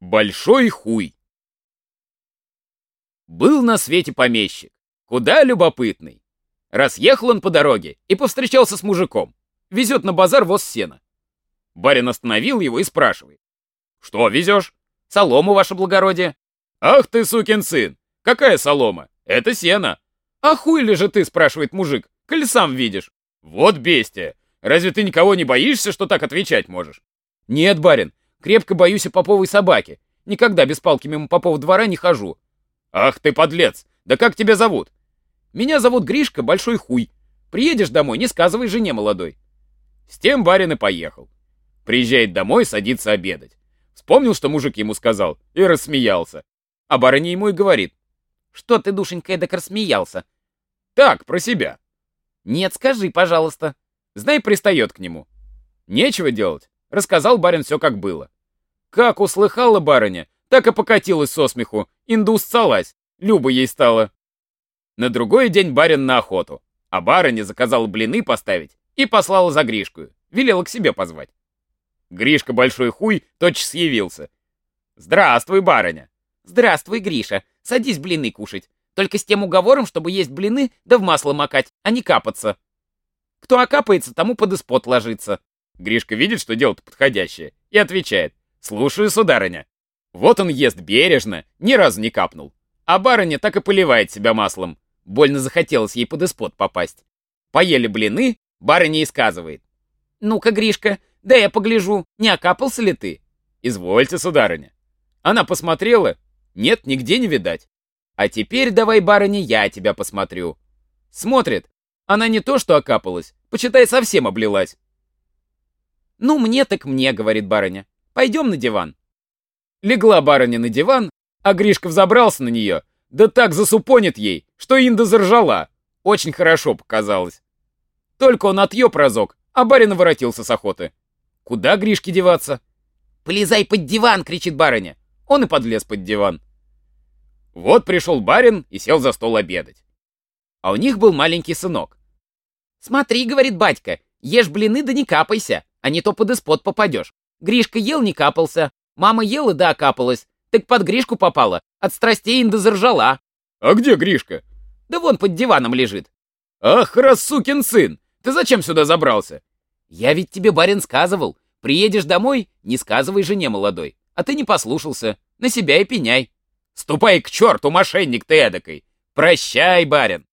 Большой хуй. Был на свете помещик, куда любопытный. Раз он по дороге и повстречался с мужиком. Везет на базар воз сена. Барин остановил его и спрашивает. «Что везешь?» «Солому, ваше благородие». «Ах ты, сукин сын! Какая солома? Это сено!» «А хуй ли же ты?» — спрашивает мужик. «Коль сам видишь». «Вот бестия! Разве ты никого не боишься, что так отвечать можешь?» «Нет, барин, крепко боюсь и поповой собаки. Никогда без палки мимо попов двора не хожу». «Ах ты, подлец! Да как тебя зовут?» «Меня зовут Гришка Большой Хуй. Приедешь домой, не сказывай жене молодой». С тем барин и поехал. Приезжает домой, садится обедать. Вспомнил, что мужик ему сказал, и рассмеялся. А барыня ему и говорит. «Что ты, душенька, эдак рассмеялся?» «Так, про себя». «Нет, скажи, пожалуйста». Знай, пристает к нему. Нечего делать. Рассказал барин все, как было. Как услыхала барыня, так и покатилась со смеху, индус ссалась, Люба ей стала. На другой день барин на охоту, а барыня заказала блины поставить и послала за Гришку, велела к себе позвать. Гришка большой хуй тотчас явился. «Здравствуй, барыня!» «Здравствуй, Гриша, садись блины кушать, только с тем уговором, чтобы есть блины да в масло макать, а не капаться». Кто окапается, тому под испод ложится. Гришка видит, что дело-то подходящее, и отвечает. Слушаю, сударыня. Вот он ест бережно, ни разу не капнул. А барыня так и поливает себя маслом. Больно захотелось ей под испод попасть. Поели блины, барыня и сказывает. «Ну-ка, Гришка, да я погляжу, не окапался ли ты?» «Извольте, сударыня». Она посмотрела. Нет, нигде не видать. «А теперь давай, барыня, я тебя посмотрю». Смотрит, она не то что окапалась, почитай, совсем облилась. «Ну, мне так мне», — говорит барыня. «Пойдем на диван». Легла барыня на диван, а Гришка взобрался на нее, да так засупонит ей, что Инда заржала. Очень хорошо показалось. Только он отъеб разок, а барин воротился с охоты. Куда Гришке деваться? «Полезай под диван!» — кричит барыня. Он и подлез под диван. Вот пришел барин и сел за стол обедать. А у них был маленький сынок. «Смотри, — говорит батька, — ешь блины да не капайся, а не то под испод попадешь. Гришка ел, не капался, мама ела да окапалась, так под Гришку попала, от страстей инда заржала». «А где Гришка?» «Да вон под диваном лежит». «Ах, рассукин сын! Ты зачем сюда забрался?» «Я ведь тебе, барин, сказывал. Приедешь домой, не сказывай жене молодой. А ты не послушался. На себя и пеняй». «Ступай к черту, мошенник ты эдакой! Прощай, барин!»